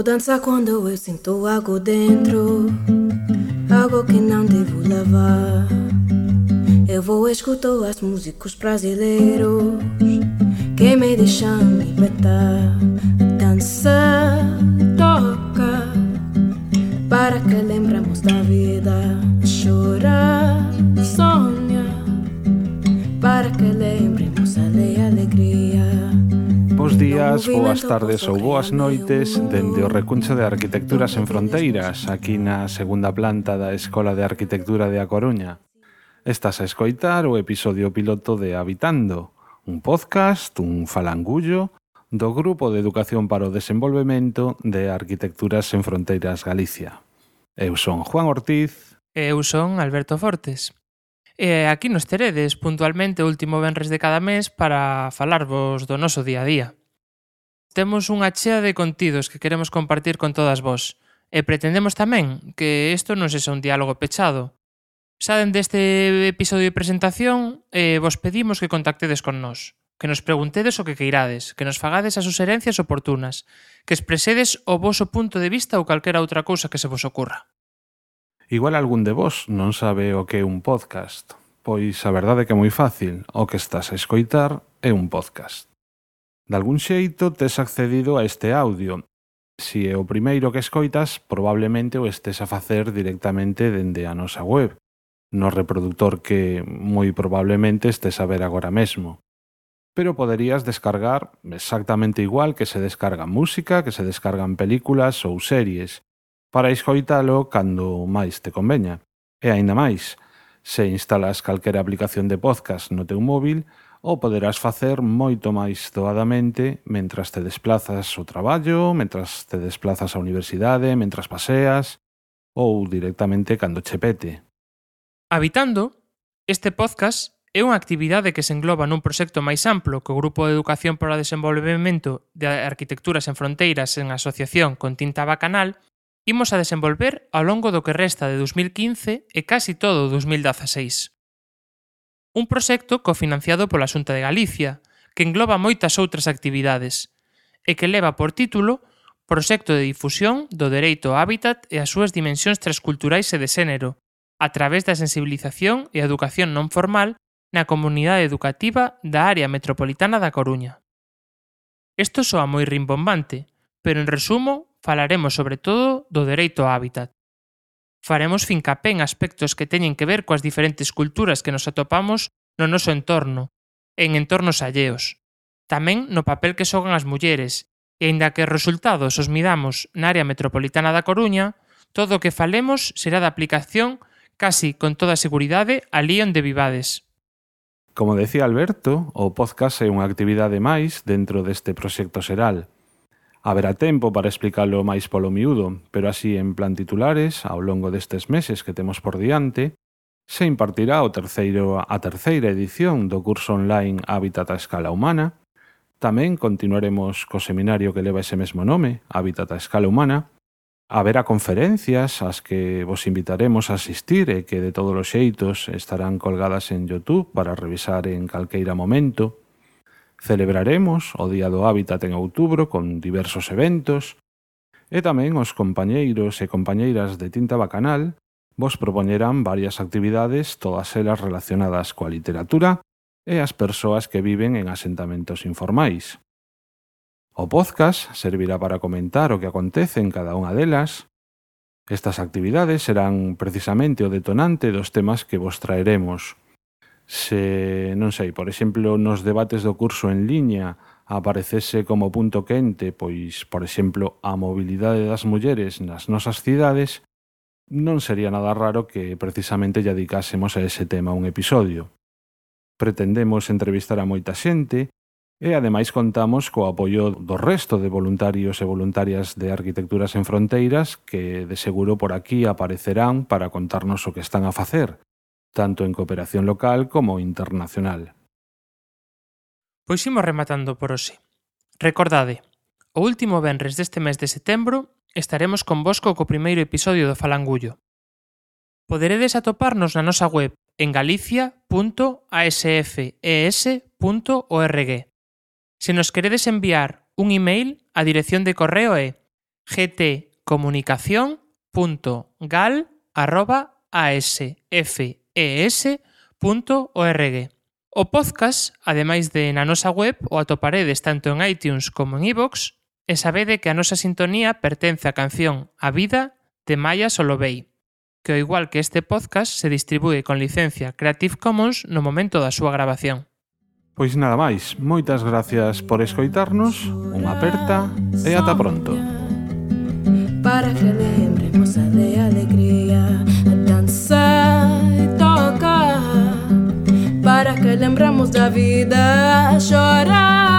Vou dançar quando eu sinto algo dentro, algo que não devo levar. Eu vou escutar as músicos brasileiros que me deixam libertar. Dança, toca, para que lembramos da vida. días, boas tardes ou boas noites dende o recuncho de Arquitecturas en Fronteiras, aquí na segunda planta da Escola de Arquitectura de A Coruña. Estás a escoitar o episodio piloto de Habitando, un podcast, un falangullo, do Grupo de Educación para o Desenvolvemento de Arquitecturas en Fronteiras Galicia. Eu son Juan Ortiz. Eu son Alberto Fortes. E aquí nos teredes puntualmente o último venres de cada mes para falarvos do noso día a día. Temos unha chea de contidos que queremos compartir con todas vós, e pretendemos tamén que isto non sexa un diálogo pechado. Xa dende este episodio de presentación eh, vos pedimos que contactedes con nós, que nos preguntedes o que queirades, que nos fagades as suxerencias oportunas, que expresedes o voso punto de vista ou calquera outra cousa que se vos ocurra. Igual algún de vós non sabe o que é un podcast, pois a verdade é que é moi fácil, o que estás a escoitar é un podcast. Dalgún xeito tes accedido a este audio. Si é o primeiro que escoitas, probablemente o estes a facer directamente dende a nosa web, no reproductor que moi probablemente estes a ver agora mesmo. Pero poderías descargar exactamente igual que se descarga música, que se descargan películas ou series, para escoitalo cando máis te conveña. E aínda máis, se instalas calquera aplicación de podcast no teu móvil, o poderás facer moito máis doadamente mentras te desplazas ao traballo, mentras te desplazas á universidade, mentras paseas ou directamente cando che pete. Habitando, este podcast é unha actividade que se engloba nun proxecto máis amplo que o Grupo de Educación para o Desenvolvemento de Arquitecturas en Fronteiras en asociación con Tinta Bacanal imos a desenvolver ao longo do que resta de 2015 e casi todo o 2016 un proxecto cofinanciado pola Xunta de Galicia, que engloba moitas outras actividades, e que leva por título Proxecto de difusión do dereito ao hábitat e as súas dimensións transculturais e de xénero, a través da sensibilización e educación non formal na comunidade educativa da área metropolitana da Coruña. Isto soa moi rimbombante, pero en resumo falaremos sobre todo do dereito ao hábitat. Faremos fincapé en aspectos que teñen que ver coas diferentes culturas que nos atopamos no noso entorno, en entornos alleos. Tamén no papel que xogan as mulleres, e aínda que os resultados os midamos na área metropolitana da Coruña, todo o que falemos será de aplicación casi con toda seguridade alí onde vivades. Como decía Alberto, o podcast é unha actividade máis dentro deste proxecto xeral, Haberá tempo para explicalo máis polo miúdo, pero así en plan titulares, ao longo destes meses que temos por diante, se impartirá o terceiro a terceira edición do curso online Hábitat a escala humana. Tamén continuaremos co seminario que leva ese mesmo nome, Hábitat a escala humana. Haberá conferencias ás que vos invitaremos a asistir e que de todos os xeitos estarán colgadas en YouTube para revisar en calqueira momento. Celebraremos o Día do Hábitat en outubro con diversos eventos e tamén os compañeiros e compañeiras de Tinta Bacanal vos propoñerán varias actividades, todas elas relacionadas coa literatura e as persoas que viven en asentamentos informais. O podcast servirá para comentar o que acontece en cada unha delas. Estas actividades serán precisamente o detonante dos temas que vos traeremos, se, non sei, por exemplo, nos debates do curso en liña aparecese como punto quente, pois, por exemplo, a mobilidade das mulleres nas nosas cidades, non sería nada raro que precisamente lle dedicásemos a ese tema un episodio. Pretendemos entrevistar a moita xente e ademais contamos co apoio do resto de voluntarios e voluntarias de Arquitecturas en Fronteiras que de seguro por aquí aparecerán para contarnos o que están a facer tanto en cooperación local como internacional. Pois imos rematando por hoxe. Recordade, o último venres deste mes de setembro estaremos convosco co primeiro episodio do Falangullo. Poderedes atoparnos na nosa web en galicia.asfes.org. Se nos queredes enviar un email, a dirección de correo é gtcomunicación.gal.asfes.org es.org. O podcast, ademais de na nosa web, o atoparedes tanto en iTunes como en iVoox, e sabede que a nosa sintonía pertence á canción A Vida de Maya Solovey, que ao igual que este podcast se distribúe con licencia Creative Commons no momento da súa grabación. Pois nada máis, moitas gracias por escoitarnos, unha aperta e ata pronto. Para que que lembramos da vida, chorar.